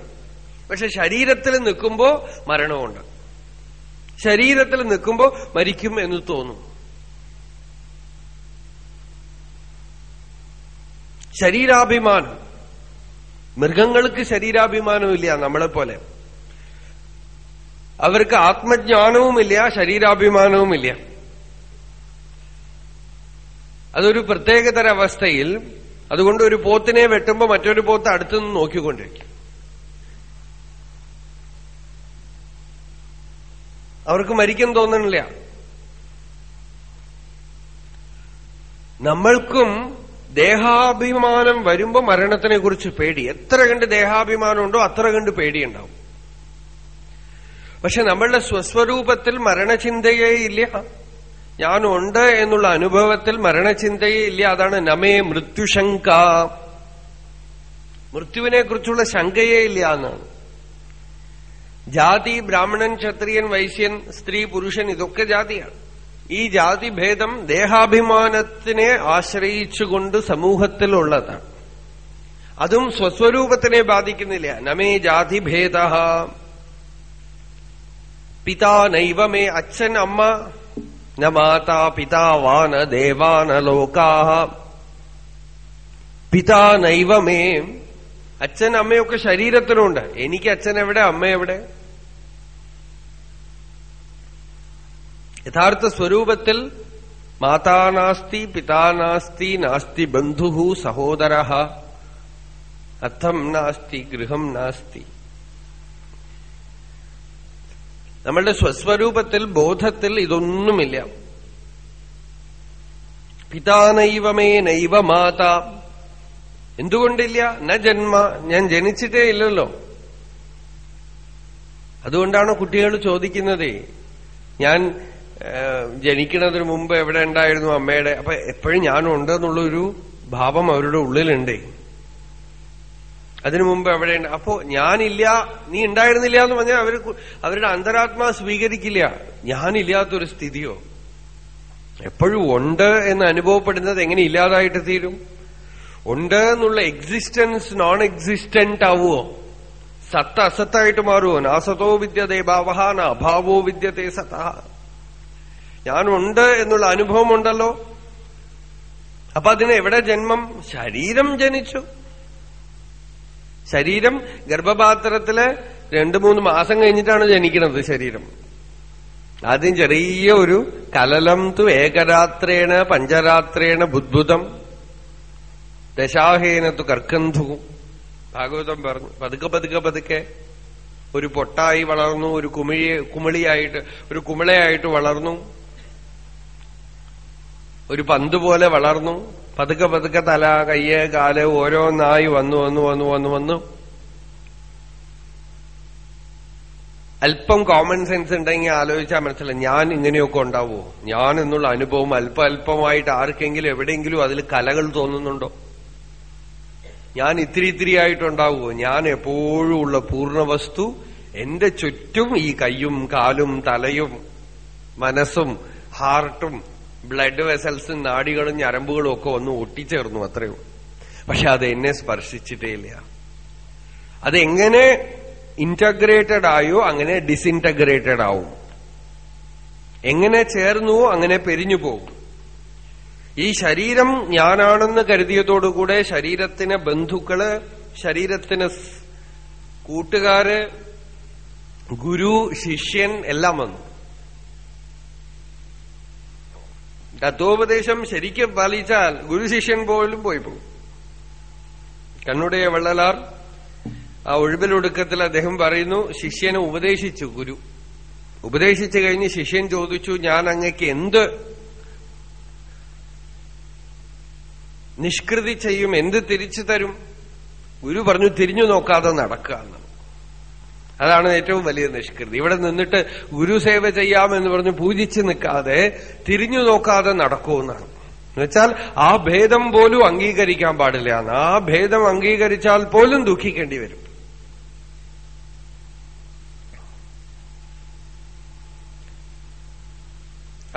പക്ഷെ ശരീരത്തിൽ നിൽക്കുമ്പോ മരണമുണ്ട്. ശരീരത്തിൽ നിൽക്കുമ്പോ മരിക്കും എന്ന് തോന്നും. ശരീരാഭിമാനം. മൃഗങ്ങൾക്ക് ശരീരാഭിമാനമില്ല നമ്മളെപ്പോലെ. അവർക്ക് ആത്മജ്ഞാനവുമില്ല ശരീരാഭിമാനവുമില്ല അതൊരു പ്രത്യേകതര അവസ്ഥയിൽ അതുകൊണ്ട് ഒരു പോത്തിനെ വെട്ടുമ്പോൾ മറ്റൊരു പോത്ത് അടുത്തുനിന്ന് നോക്കിക്കൊണ്ടിരിക്കും. അവർക്ക് മരിക്കും തോന്നണില്ല. നമ്മൾക്കും ദേഹാഭിമാനം വരുമ്പോ മരണത്തിനെ കുറിച്ച് പേടി. എത്ര കണ്ട് ദേഹാഭിമാനം ഉണ്ടോ അത്ര കണ്ട് പേടിയുണ്ടാവും. പക്ഷെ നമ്മളുടെ സ്വസ്വരൂപത്തിൽ മരണചിന്തയേ ഇല്ല. ഞാനുണ്ട് എന്നുള്ള അനുഭവത്തിൽ മരണചിന്തയേ ഇല്ല. അതാണ് നമേ മൃത്യുശങ്ക. മൃത്യുവിനെ കുറിച്ചുള്ള ശങ്കയേ ഇല്ല എന്നാണ്. ജാതി ബ്രാഹ്മണൻ ക്ഷത്രിയൻ വൈശ്യൻ സ്ത്രീ പുരുഷൻ ഇതൊക്കെ ജാതിയാണ്. ഈ ജാതിഭേദം ദേഹാഭിമാനത്തിനെ ആശ്രയിച്ചുകൊണ്ട് സമൂഹത്തിലുള്ളതാണ് അതും സ്വസ്വരൂപത്തിനെ ബാധിക്കുന്നില്ല. നമേ ജാതിഭേദ പിതാ നൈവമേ അച്ഛൻ അമ്മ ന മാതാ പിതാവാന ദേവാന ലോകാ. പിതാ നൈവമേ അച്ഛൻ അമ്മയൊക്കെ ശരീരത്തിനുണ്ട് എനിക്ക് അച്ഛൻ എവിടെ അമ്മ എവിടെ? യഥാർത്ഥ സ്വരൂപത്തിൽ മാതാനാസ്തി പിതാനാസ്തി നാസ്തി ബന്ധു സഹോദര അർത്ഥം നാസ്തി ഗൃഹം നാസ്തി. നമ്മളുടെ സ്വസ്വരൂപത്തിൽ ബോധത്തിൽ ഇതൊന്നുമില്ല. പിതാനൈവമേ നൈവ മാത. എന്തുകൊണ്ടില്ല? ന ജന്മ ഞാൻ ജനിച്ചിട്ടേ ഇല്ലല്ലോ. അതുകൊണ്ടാണ് കുട്ടികൾ ചോദിക്കുന്നത് ഞാൻ ജനിക്കുന്നതിന് മുമ്പ് എവിടെ ഉണ്ടായിരുന്നു അമ്മയുടെ? അപ്പൊ എപ്പോഴും ഞാനും ഉണ്ട് എന്നുള്ളൊരു ഭാവം അവരുടെ ഉള്ളിലുണ്ടേ. അതിനു മുമ്പ് എവിടെയുണ്ട് അപ്പോ ഞാനില്ല നീ ഉണ്ടായിരുന്നില്ല എന്ന് പറഞ്ഞാൽ അവർ അവരുടെ അന്തരാത്മാ സ്വീകരിക്കില്ല. ഞാനില്ലാത്തൊരു സ്ഥിതിയോ? എപ്പോഴും ഉണ്ട് എന്ന് അനുഭവപ്പെടുന്നത് എങ്ങനെ ഇല്ലാതായിട്ട് തീരും? ഉണ്ട് എന്നുള്ള എക്സിസ്റ്റൻസ് നോൺ എക്സിസ്റ്റന്റ് ആവുമോ സത്ത് അസത്തായിട്ട് മാറുമോ നാസതോ വിദ്യതേ ഭാവ ന അഭാവോ വിദ്യതേ സത ഞാനുണ്ട് എന്നുള്ള അനുഭവമുണ്ടല്ലോ. അപ്പൊ അതിന് എവിടെ ജന്മം? ശരീരം ജനിച്ചു. ശരീരം ഗർഭപാത്രത്തിൽ രണ്ടു മൂന്ന് മാസം കഴിഞ്ഞിട്ടാണ് ജനിക്കുന്നത് ശരീരം. ആദ്യം ചെറിയ ഒരു കലലം തു ഏകരാത്രേണ പഞ്ചരാത്രേണ ബുദ്ധുതം ദശാഹേനത്തു കർക്കന്ധുവും ഭാഗവതം പറഞ്ഞു പതുക്കെ പതുക്കെ പതുക്കെ ഒരു പൊട്ടായി വളർന്നു ഒരു കുമിഴി കുമിളിയായിട്ട് ഒരു കുമിളയായിട്ട് വളർന്നു. ഒരു പന്ത് പോലെ വളർന്നു. പതുക്കെ പതുക്കെ തല കയ്യ് കാൽ ഓരോന്നായി വന്നു വന്നു വന്നു വന്നു വന്നു. അല്പം കോമൺ സെൻസ് ഉണ്ടെങ്കിൽ ആലോചിച്ചാൽ മനസ്സിലായി. ഞാൻ ഇങ്ങനെയൊക്കെ ഉണ്ടാവുമോ ഞാൻ എന്നുള്ള അനുഭവം അല്പ അല്പമായിട്ട് ആർക്കെങ്കിലും എവിടെയെങ്കിലും അതിൽ കലകൾ തോന്നുന്നുണ്ടോ? ഞാൻ ഇത്തിരി ഇത്തിരി ആയിട്ടുണ്ടാവുമോ ഞാൻ എപ്പോഴും ഉള്ള പൂർണവസ്തു എന്റെ ചുറ്റും ഈ കയ്യും കാലും തലയും മനസ്സും ഹാർട്ടും ബ്ലഡ് വെസൽസും നാടികളും ഞരമ്പുകളും ഒക്കെ ഒന്ന് ഒട്ടിച്ചേർന്നു അത്രയോ പക്ഷെ അത് എന്നെ സ്പർശിച്ചിട്ടേ ഇല്ല. അതെങ്ങനെ ഇന്റഗ്രേറ്റഡ് ആയോ അങ്ങനെ ഡിസിന്റഗ്രേറ്റഡ് ആവും. എങ്ങനെ ചേർന്നുവോ അങ്ങനെ പെരിഞ്ഞു പോകും. ഈ ശരീരം ഞാനാണെന്ന് കരുതിയതോടുകൂടെ ശരീരത്തിന് ബന്ധുക്കൾ ശരീരത്തിന് കൂട്ടുകാര് ഗുരു ശിഷ്യൻ എല്ലാം വന്നു. തത്വോപദേശം ശരിക്കും പാലിച്ചാൽ ഗുരു ശിഷ്യൻ പോലും പോയി പോകും. കണ്ണുടയ വള്ളലാർ ആ ഒഴിവിലൊടുക്കത്തിൽ അദ്ദേഹം പറയുന്നു ശിഷ്യനെ ഉപദേശിച്ചു ഗുരു. ഉപദേശിച്ചു കഴിഞ്ഞ് ശിഷ്യൻ ചോദിച്ചു ഞാൻ അങ്ങക്ക് എന്ത് നിഷ്കൃതി ചെയ്യും? എന്ത് തിരിച്ചു തരും? ഗുരു പറഞ്ഞു തിരിഞ്ഞു നോക്കാതെ നടക്കുക എന്ന് അതാണ് ഏറ്റവും വലിയ നിഷ്കൃതി. ഇവിടെ നിന്നിട്ട് ഗുരുസേവ ചെയ്യാമെന്ന് പറഞ്ഞ് പൂജിച്ച് നിൽക്കാതെ തിരിഞ്ഞു നോക്കാതെ നടക്കുമെന്നാണ് എന്നുവെച്ചാൽ ആ ഭേദം പോലും അംഗീകരിക്കാൻ പാടില്ല ആ ഭേദം അംഗീകരിച്ചാൽ പോലും ദുഃഖിക്കേണ്ടി വരും.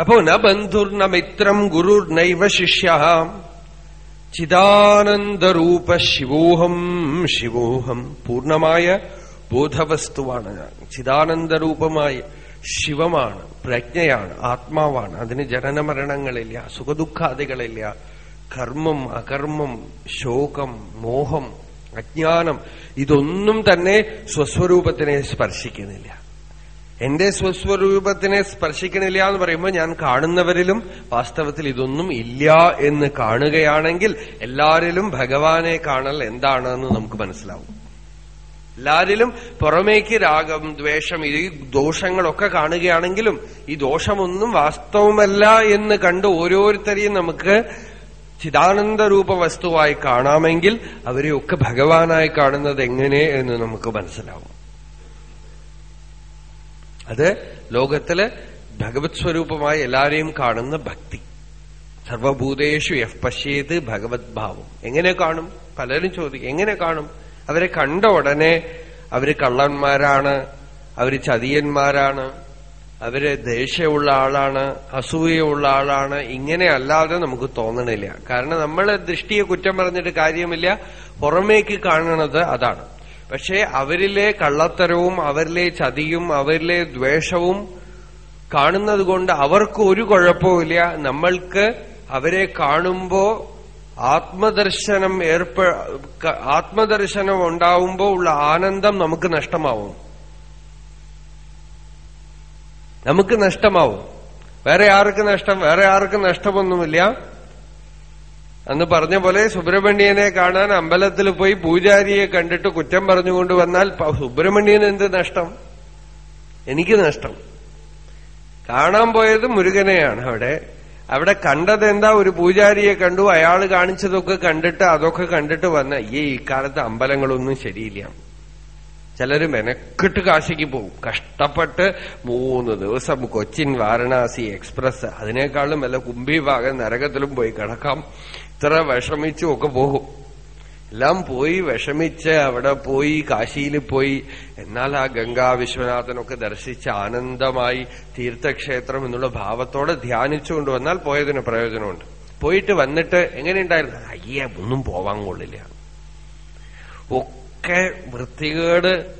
അപ്പോ ന ബന്ധുർ ബന്ധുർന മിത്രം ഗുരുർ നൈവ ശിഷ്യ ചിദാനന്ദരൂപ ശിവോഹം ശിവോഹം. പൂർണമായ ബോധവസ്തുവാണ് ചിദാനന്ദരൂപമായ ശിവമാണ് പ്രജ്ഞയാണ് ആത്മാവാണ്. അതിന് ജനനമരണങ്ങളില്ല സുഖദുഃഖാദികളില്ല. കർമ്മം അകർമ്മം ശോകം മോഹം അജ്ഞാനം ഇതൊന്നും തന്നെ സ്വസ്വരൂപത്തിനെ സ്പർശിക്കുന്നില്ല. എന്റെ സ്വസ്വരൂപത്തിനെ സ്പർശിക്കണില്ല എന്ന് പറയുമ്പോൾ ഞാൻ കാണുന്നവരിലും വാസ്തവത്തിൽ ഇതൊന്നും ഇല്ല എന്ന് കാണുകയാണെങ്കിൽ എല്ലാവരിലും ഭഗവാനെ കാണൽ എന്താണെന്ന് നമുക്ക് മനസ്സിലാവും. എല്ലാരിലും പുറമേക്ക് രാഗം ദ്വേഷം ഈ ദോഷങ്ങളൊക്കെ കാണുകയാണെങ്കിലും ഈ ദോഷമൊന്നും വാസ്തവമല്ല എന്ന് കണ്ട് ഓരോരുത്തരെയും നമുക്ക് ചിദാനന്ദ രൂപ വസ്തുവായി കാണാമെങ്കിൽ അവരെയൊക്കെ ഭഗവാനായി കാണുന്നത് എങ്ങനെ എന്ന് നമുക്ക് മനസ്സിലാവും. അത് ലോകത്തിൽ ഭഗവത് സ്വരൂപമായി എല്ലാരെയും കാണുന്ന ഭക്തി. സർവഭൂതേഷു എഫ് പശ്യേത് ഭഗവത് ഭാവം. എങ്ങനെ കാണും? പലരും ചോദിക്കും എങ്ങനെ കാണും? അവരെ കണ്ട ഉടനെ അവർ കള്ളന്മാരാണ് അവർ ചതിയന്മാരാണ് അവർ ദേഷ്യമുള്ള ആളാണ് അസൂയുള്ള ആളാണ് ഇങ്ങനെ അല്ലാതെ നമുക്ക് തോന്നണില്ല. കാരണം നമ്മൾ ദൃഷ്ടിയെ കുറ്റം പറഞ്ഞിട്ട് കാര്യമില്ല പുറമേക്ക് കാണുന്നത് അതാണ്. പക്ഷേ അവരിലെ കള്ളത്തരവും അവരിലെ ചതിയും അവരിലെ ദ്വേഷവും കാണുന്നത് കൊണ്ട് അവർക്ക് ഒരു കുഴപ്പവുമില്ല. നമ്മൾക്ക് അവരെ കാണുമ്പോ ആത്മദർശനം ഏർപ്പ ആത്മദർശനം ഉണ്ടാവുമ്പോ ഉള്ള ആനന്ദം നമുക്ക് നഷ്ടമാവും. നമുക്ക് നഷ്ടമാവും. വേറെ ആർക്ക് നഷ്ടം വേറെ ആർക്ക് നഷ്ടമൊന്നുമില്ല. അന്ന് പറഞ്ഞ പോലെ സുബ്രഹ്മണ്യനെ കാണാൻ അമ്പലത്തിൽ പോയി പൂജാരിയെ കണ്ടിട്ട് കുറ്റം പറഞ്ഞുകൊണ്ട് വന്നാൽ സുബ്രഹ്മണ്യന് എന്ത് നഷ്ടം? എനിക്ക് നഷ്ടം. കാണാൻ പോയത് മുരുകനെയാണ് അവിടെ. അവിടെ കണ്ടത് എന്താ? ഒരു പൂജാരിയെ കണ്ടു അയാൾ കാണിച്ചതൊക്കെ കണ്ടിട്ട് അതൊക്കെ കണ്ടിട്ട് വന്ന ഈ ഇക്കാലത്ത് അമ്പലങ്ങളൊന്നും ശരിയില്ല. ചിലര് മെനക്കെട്ട് കാശിക്ക് പോകും കഷ്ടപ്പെട്ട് മൂന്ന് ദിവസം കൊച്ചിൻ വാരണാസി എക്സ്പ്രസ് അതിനേക്കാളും വല്ല കുംഭിഭാഗം നരകത്തിലും പോയി കിടക്കാം. ഇത്ര വിഷമിച്ചും ഒക്കെ പോകും. എല്ലാം പോയി വിഷമിച്ച് അവിടെ പോയി കാശിയിൽ പോയി. എന്നാൽ ആ ഗംഗാ വിശ്വനാഥനൊക്കെ ദർശിച്ച് ആനന്ദമായി തീർത്ഥക്ഷേത്രം എന്നുള്ള ഭാവത്തോടെ ധ്യാനിച്ചുകൊണ്ട് വന്നാൽ പോയതിന് പ്രയോജനമുണ്ട്. പോയിട്ട് വന്നിട്ട് എങ്ങനെയുണ്ടായിരുന്നു? അയ്യേ ഒന്നും പോവാൻ കൊള്ളില്ല. ഒക്കെ വൃത്തികേട്.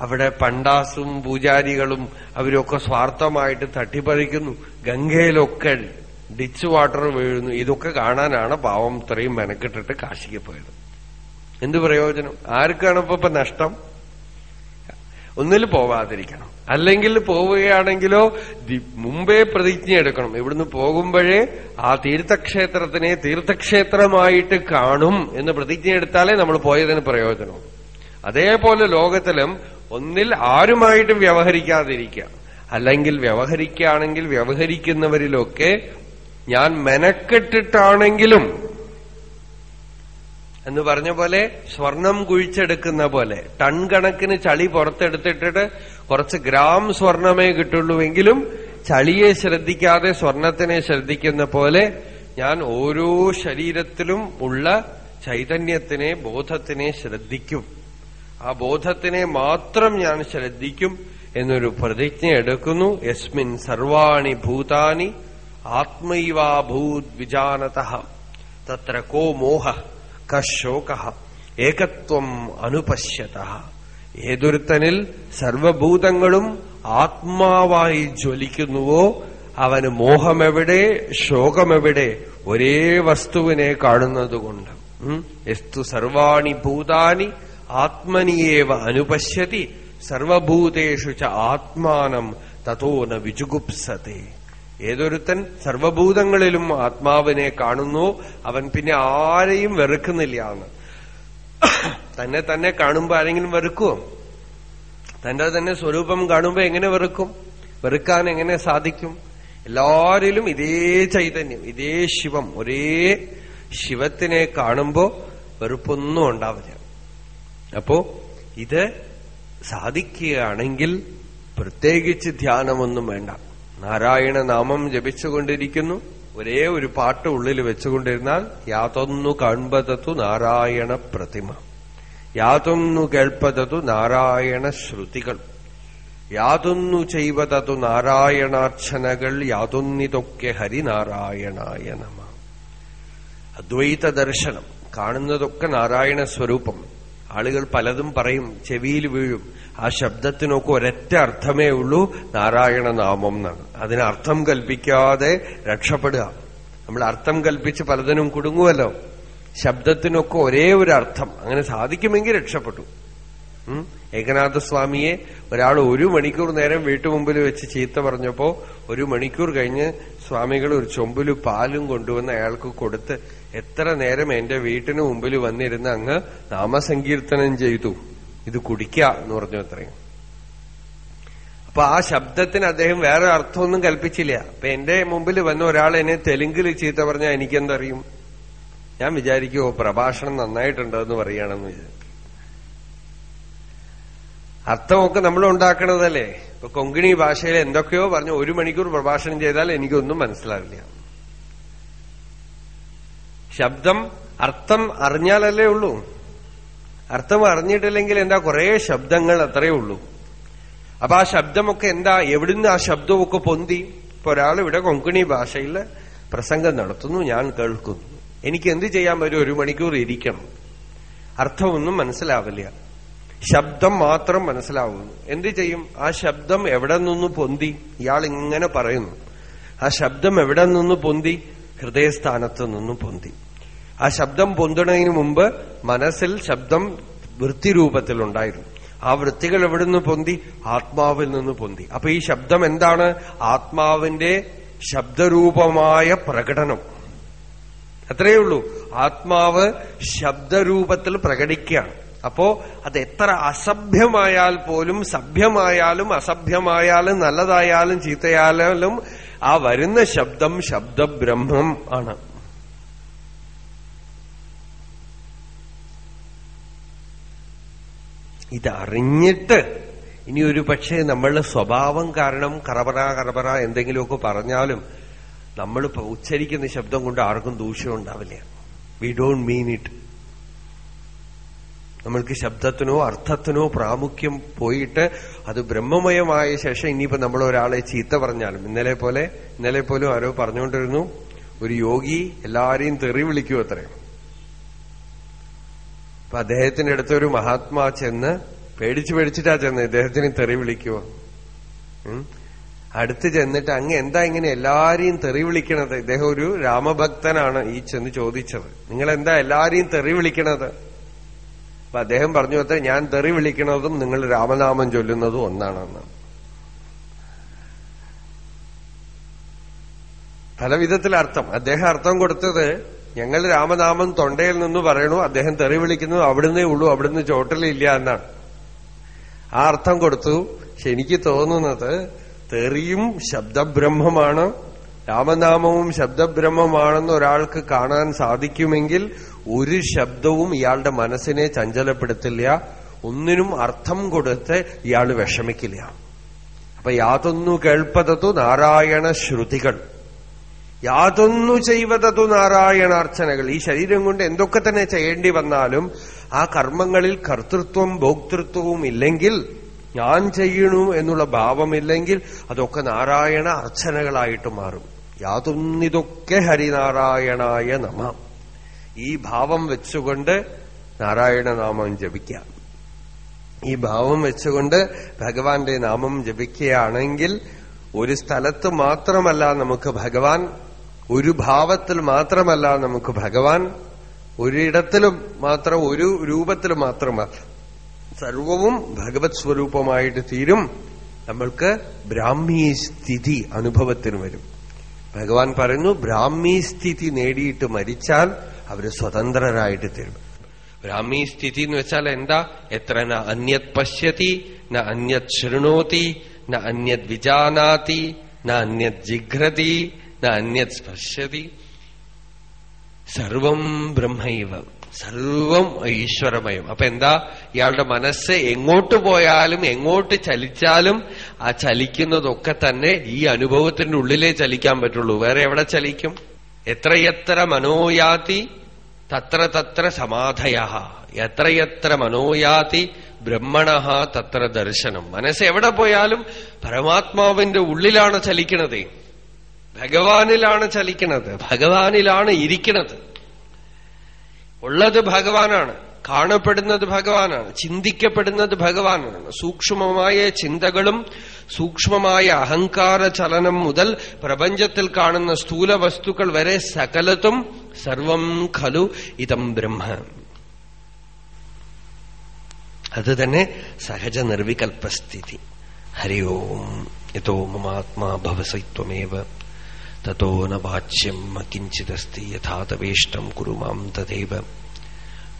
അവിടെ പണ്ടാസും പൂജാരികളും അവരൊക്കെ സ്വാർത്ഥമായിട്ട് തട്ടിപ്പറിക്കുന്നു. ഗംഗയിലൊക്കെ ഡിച്ച് വാട്ടർ വീഴുന്നു. ഇതൊക്കെ കാണാനാണ് പാവം ഇത്രയും മെനക്കെട്ടിട്ട് കാശിക്ക് പോയത്. എന്ത് പ്രയോജനം? ആർക്കാണ് ഇപ്പൊ നഷ്ടം? ഒന്നിൽ പോവാതിരിക്കണം. അല്ലെങ്കിൽ പോവുകയാണെങ്കിലോ മുമ്പേ പ്രതിജ്ഞ എടുക്കണം. ഇവിടുന്ന് പോകുമ്പോഴേ ആ തീർത്ഥക്ഷേത്രത്തിനെ തീർത്ഥക്ഷേത്രമായിട്ട് കാണും എന്ന് പ്രതിജ്ഞ എടുത്താലേ നമ്മൾ പോയതിന് പ്രയോജനം. അതേപോലെ ലോകത്തിലും ഒന്നിൽ ആരുമായിട്ടും വ്യവഹരിക്കാതിരിക്കുക. അല്ലെങ്കിൽ വ്യവഹരിക്കുകയാണെങ്കിൽ വ്യവഹരിക്കുന്നവരിലൊക്കെ ഞാൻ മെനക്കെട്ടിട്ടാണെങ്കിലും എന്ന് പറഞ്ഞ പോലെ സ്വർണം കുഴിച്ചെടുക്കുന്ന പോലെ. ടൺ കണക്കിന് ചളി പുറത്തെടുത്തിട്ടിട്ട് കുറച്ച് ഗ്രാം സ്വർണമേ കിട്ടുള്ളൂവെങ്കിലും ചളിയെ ശ്രദ്ധിക്കാതെ സ്വർണത്തിനെ ശ്രദ്ധിക്കുന്ന പോലെ ഞാൻ ഓരോ ശരീരത്തിലും ഉള്ള ചൈതന്യത്തിനെ ബോധത്തിനെ ശ്രദ്ധിക്കും. ആ ബോധത്തിനെ മാത്രം ഞാൻ ശ്രദ്ധിക്കും എന്നൊരു പ്രതിജ്ഞ എടുക്കുന്നു. യസ്മിൻ സർവാണി ഭൂതാനി ആത്മൈവാഭൂത് വിജാനത തത്ര കോ മോഹ. കശോക ഏകത്വം അനുപശ്യത. ഏതൊരുത്തനിൽ സർവഭൂതങ്ങളും ആത്മാവായി ജ്വലിക്കുന്നുവോ അവന് മോഹമെവിടെ ശോകമെവിടെ ഒരേ വസ്തുവിനെ കാണുന്നതുകൊണ്ട്. എസ്തു സർവാണി ഭൂതാനി ആത്മനിയേവ അനുപശ്യതി സർവഭൂതേഷു ച ആത്മാനം തതോ ന വിജുഗുപ്സത്തെ ഏതൊരുത്തൻ സർവഭൂതങ്ങളിലും ആത്മാവിനെ കാണുന്നു അവൻ പിന്നെ ആരെയും വെറുക്കുന്നില്ല എന്ന്. തന്നെ തന്നെ കാണുമ്പോ ആരെങ്കിലും വെറുക്കുമോ തന്റെ തന്നെ സ്വരൂപം കാണുമ്പോ എങ്ങനെ വെറുക്കും? വെറുക്കാൻ എങ്ങനെ സാധിക്കും? എല്ലാരിലും ഇതേ ചൈതന്യം ഇതേ ശിവം ഒരേ ശിവത്തിനെ കാണുമ്പോ വെറുപ്പൊന്നും ഉണ്ടാവില്ല. അപ്പോ ഇത് സാധിക്കുകയാണെങ്കിൽ പ്രത്യേകിച്ച് ധ്യാനമൊന്നും വേണ്ട. നാരായണ നാമം ജപിച്ചുകൊണ്ടിരിക്കുന്നു. ഒരേ ഒരു പാട്ട് ഉള്ളിൽ വെച്ചുകൊണ്ടിരുന്നാൽ യാതൊന്നു കാൺപതത്തു നാരായണ പ്രതിമ. യാതൊന്നു കേൾപ്പതത്തു നാരായണ ശ്രുതികൾ. യാതൊന്നു ചെയ്വതതു നാരായണാർച്ചനകൾ യാതൊന്നിതൊക്കെ ഹരിനാരായണായ നമ. അദ്വൈത ദർശനം കാണുന്നതൊക്കെ നാരായണ സ്വരൂപം. ആളുകൾ പലതും പറയും ചെവിയിൽ വീഴും. ആ ശബ്ദത്തിനൊക്കെ ഒരൊറ്റ അർത്ഥമേ ഉള്ളൂ നാരായണ നാമം എന്നാണ്. അതിന് അർത്ഥം കൽപ്പിക്കാതെ രക്ഷപ്പെടുക. നമ്മൾ അർത്ഥം കൽപ്പിച്ച് പലതിനും കുടുങ്ങുമല്ലോ ശബ്ദത്തിനൊക്കെ ഒരേ ഒരു അർത്ഥം. അങ്ങനെ സാധിക്കുമെങ്കിൽ രക്ഷപ്പെട്ടു. ഏകനാഥസ്വാമിയെ ഒരാൾ ഒരു മണിക്കൂർ നേരം വീട്ടു മുമ്പിൽ വെച്ച് ചീത്ത പറഞ്ഞപ്പോ ഒരു മണിക്കൂർ കഴിഞ്ഞ് സ്വാമികൾ ഒരു ചൊമ്പിൽ പാലും കൊണ്ടുവന്ന് അയാൾക്ക് കൊടുത്ത് എത്ര നേരം എന്റെ വീട്ടിന് മുമ്പിൽ വന്നിരുന്ന് അങ്ങ് നാമസങ്കീർത്തനം ചെയ്തു. ഇത് കുടിക്ക എന്ന് പറഞ്ഞു അത്രയും. അപ്പൊ ആ ശബ്ദത്തിന് അദ്ദേഹം വേറെ അർത്ഥമൊന്നും കൽപ്പിച്ചില്ല. അപ്പൊ എന്റെ മുമ്പിൽ വന്ന ഒരാൾ എന്നെ തെലുങ്കിൽ ചീത്ത പറഞ്ഞാൽ എനിക്കെന്തറിയും? ഞാൻ വിചാരിക്കുമോ പ്രഭാഷണം നന്നായിട്ടുണ്ടെന്ന് പറയുകയാണെന്ന് വിചാരിച്ചു അർത്ഥമൊക്കെ നമ്മൾ ഉണ്ടാക്കണതല്ലേ? ഇപ്പൊ കൊങ്കിണി ഭാഷയിൽ എന്തൊക്കെയോ പറഞ്ഞു ഒരു മണിക്കൂർ പ്രഭാഷണം ചെയ്താൽ എനിക്കൊന്നും മനസ്സിലാവില്ല. ശബ്ദം അർത്ഥം അറിഞ്ഞാലല്ലേ ഉള്ളൂ. അർത്ഥം അറിഞ്ഞിട്ടില്ലെങ്കിൽ എന്താ കുറെ ശബ്ദങ്ങൾ അത്രയേ ഉള്ളൂ. അപ്പൊ ആ ശബ്ദമൊക്കെ എന്താ? എവിടുന്ന് ആ ശബ്ദമൊക്കെ പൊന്തി? ഇപ്പൊ ഒരാൾ ഇവിടെ കൊങ്കണി ഭാഷയിൽ പ്രസംഗം നടത്തുന്നു ഞാൻ കേൾക്കുന്നു. എനിക്ക് എന്ത് ചെയ്യാൻ വരും ഒരു മണിക്കൂർ ഇരിക്കണം. അർത്ഥമൊന്നും മനസ്സിലാവില്ല. ശബ്ദം മാത്രം മനസ്സിലാവുന്നു. എന്ത് ചെയ്യും? ആ ശബ്ദം എവിടെ നിന്ന് പൊന്തി? ഇയാൾ ഇങ്ങനെ പറയുന്നു. ആ ശബ്ദം എവിടെ നിന്ന് പൊന്തി? ഹൃദയസ്ഥാനത്ത് നിന്നും പൊന്തി. ആ ശബ്ദം പൊന്തണതിന് മുമ്പ് മനസ്സിൽ ശബ്ദം വൃത്തിരൂപത്തിലുണ്ടായിരുന്നു. ആ വൃത്തികൾ എവിടുന്ന് പൊന്തി? ആത്മാവിൽ നിന്ന് പൊന്തി. അപ്പൊ ഈ ശബ്ദം എന്താണ്? ആത്മാവിന്റെ ശബ്ദരൂപമായ പ്രകടനം. അത്രയേ ഉള്ളൂ. ആത്മാവ് ശബ്ദരൂപത്തിൽ പ്രകടിക്കുകയാണ്. അപ്പോ അത് എത്ര അസഭ്യമായാൽ പോലും സഭ്യമായാലും അസഭ്യമായാലും നല്ലതായാലും ചീത്തയായാലും ആ വരുന്ന ശബ്ദം ശബ്ദബ്രഹ്മം ആണ്. ഇതറിഞ്ഞിട്ട് ഇനി ഒരു പക്ഷേ നമ്മളുടെ സ്വഭാവം കാരണം കറപറ കറപറ എന്തെങ്കിലുമൊക്കെ പറഞ്ഞാലും നമ്മൾ ഉച്ചരിക്കുന്ന ശബ്ദം കൊണ്ട് ആർക്കും ദൂഷ്യം ഉണ്ടാവില്ല. വി ഡോണ്ട് മീൻ ഇറ്റ് നമ്മൾക്ക് ശബ്ദത്തിനോ അർത്ഥത്തിനോ പ്രാമുഖ്യം പോയിട്ട് അത് ബ്രഹ്മമയമായ ശേഷം ഇനിയിപ്പോ നമ്മൾ ഒരാളെ ചീത്ത പറഞ്ഞാലും ഇന്നലെ പോലെ ഇന്നലെ പോലും ആരോ പറഞ്ഞുകൊണ്ടിരുന്നു ഒരു യോഗി എല്ലാരെയും തെറി വിളിക്കൂ അത്രയും അപ്പൊ അദ്ദേഹത്തിന്റെ അടുത്തൊരു മഹാത്മാ ചെന്ന് പേടിച്ചു പേടിച്ചിട്ടാ ചെന്ന് ഇദ്ദേഹത്തിന് തെറി വിളിക്കുവോ. അടുത്ത് ചെന്നിട്ട് അങ്ങ് എന്താ ഇങ്ങനെ എല്ലാരെയും തെറി വിളിക്കണത്? ഇദ്ദേഹം ഒരു രാമഭക്തനാണ് ഈ ചെന്ന് ചോദിച്ചത്. നിങ്ങൾ എന്താ എല്ലാരെയും തെറി വിളിക്കണത്? അപ്പൊ അദ്ദേഹം പറഞ്ഞു അത്ര ഞാൻ തെറി വിളിക്കണതും നിങ്ങൾ രാമനാമം ചൊല്ലുന്നതും ഒന്നാണെന്ന്. പല വിധത്തിൽ അർത്ഥം അദ്ദേഹം അർത്ഥം കൊടുത്തത് ഞങ്ങൾ രാമനാമം തൊണ്ടയിൽ നിന്ന് പറയണു അദ്ദേഹം തെറി വിളിക്കുന്നത് അവിടുന്നേ ഉള്ളൂ അവിടുന്ന് ചോട്ടലില്ല എന്നാണ് ആ അർത്ഥം കൊടുത്തു. പക്ഷെ എനിക്ക് തോന്നുന്നത് തെറിയും ശബ്ദബ്രഹ്മമാണ്. രാമനാമവും ശബ്ദബ്രഹ്മമാണെന്ന് ഒരാൾക്ക് കാണാൻ സാധിക്കുമെങ്കിൽ ഒരു ശബ്ദവും ഇയാളുടെ മനസ്സിനെ ചഞ്ചലപ്പെടുത്തില്ല. ഒന്നിനും അർത്ഥം കൊടുത്ത് ഇയാൾ വിഷമിക്കില്ല. അപ്പൊ യാതൊന്നു കേൾപ്പതത്തു നാരായണ ശ്രുതികൾ. യാതൊന്നു ചെയ്വതതു നാരായണാർച്ചനകൾ. ഈ ശരീരം കൊണ്ട് എന്തൊക്കെ തന്നെ ചെയ്യേണ്ടി വന്നാലും ആ കർമ്മങ്ങളിൽ കർത്തൃത്വം ഭോക്തൃത്വവും ഇല്ലെങ്കിൽ ഞാൻ ചെയ്യണു എന്നുള്ള ഭാവമില്ലെങ്കിൽ അതൊക്കെ നാരായണ അർച്ചനകളായിട്ട് മാറും. യാതൊന്നിതൊക്കെ ഹരിനാരായണായ നമ. ഈ ഭാവം വെച്ചുകൊണ്ട് നാരായണ നാമം ജപിക്കാം ഈ ഭാവം വെച്ചുകൊണ്ട് ഭഗവാന്റെ നാമം ജപിക്കുകയാണെങ്കിൽ ഒരു സ്ഥലത്ത് മാത്രമല്ല നമുക്ക് ഭഗവാൻ ഒരു ഭാവത്തിൽ മാത്രമല്ല നമുക്ക് ഭഗവാൻ ഒരിടത്തിലും മാത്രം ഒരു രൂപത്തിൽ മാത്രമല്ല സർവവും ഭഗവത് സ്വരൂപമായിട്ട് തീരും. നമ്മൾക്ക് ബ്രാഹ്മീ സ്ഥിതി അനുഭവത്തിന് വരും. ഭഗവാൻ പറയുന്നു ബ്രാഹ്മീ സ്ഥിതി നേടിയിട്ട് മരിച്ചാൽ അവർ സ്വതന്ത്രരായിട്ട് തീരും. ബ്രാഹ്മീ സ്ഥിതി എന്ന് വെച്ചാൽ എന്താ? എത്ര ന അന്യത് പശ്യതി ന അന്യത് ശൃണോതി ന അന്യത് വിജാനാതി ന അന്യത് ജിഘ്രതി അന്യത് സ്പശ്യതി. സർവം ബ്രഹ്മൈവ. സർവം ഈശ്വരമയം അപ്പൊ എന്താ? ഇയാളുടെ മനസ്സ് എങ്ങോട്ട് പോയാലും എങ്ങോട്ട് ചലിച്ചാലും ആ ചലിക്കുന്നതൊക്കെ തന്നെ ഈ അനുഭവത്തിന്റെ ഉള്ളിലേ ചലിക്കാൻ പറ്റുള്ളൂ. വേറെ എവിടെ ചലിക്കും? എത്രയെത്ര മനോയാതി തത്ര തത്ര സമാധയ. എത്രയെത്ര മനോയാതി ബ്രഹ്മണ തത്ര ദർശനം. മനസ്സ് എവിടെ പോയാലും പരമാത്മാവിന്റെ ഉള്ളിലാണ് ചലിക്കണത്. ഭഗവാനിലാണ് ചലിക്കണത് ഭഗവാനിലാണ് ഇരിക്കണത് ഉള്ളത് ഭഗവാനാണ്. കാണപ്പെടുന്നത് ഭഗവാനാണ്. ചിന്തിക്കപ്പെടുന്നത് ഭഗവാനാണ്. സൂക്ഷ്മമായ ചിന്തകളും സൂക്ഷ്മമായ അഹങ്കാര ചലനം മുതൽ പ്രപഞ്ചത്തിൽ കാണുന്ന സ്ഥൂല വസ്തുക്കൾ വരെ സകലത്തും സർവം ഖലു ഇതം ബ്രഹ്മ. അത് തന്നെ സഹജ നിർവികൽപ്പസ്ഥിതി ഹരി ഓം യഥോ മമാത്മാ ഭവസൈത്വമേവ. ततो न वाच्यम् किञ्चिदस्ति यथा तवेष्टम् कुरु माम् तदेव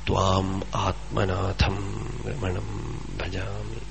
त्वाम् आत्मनाथम् रमणम् भजामि।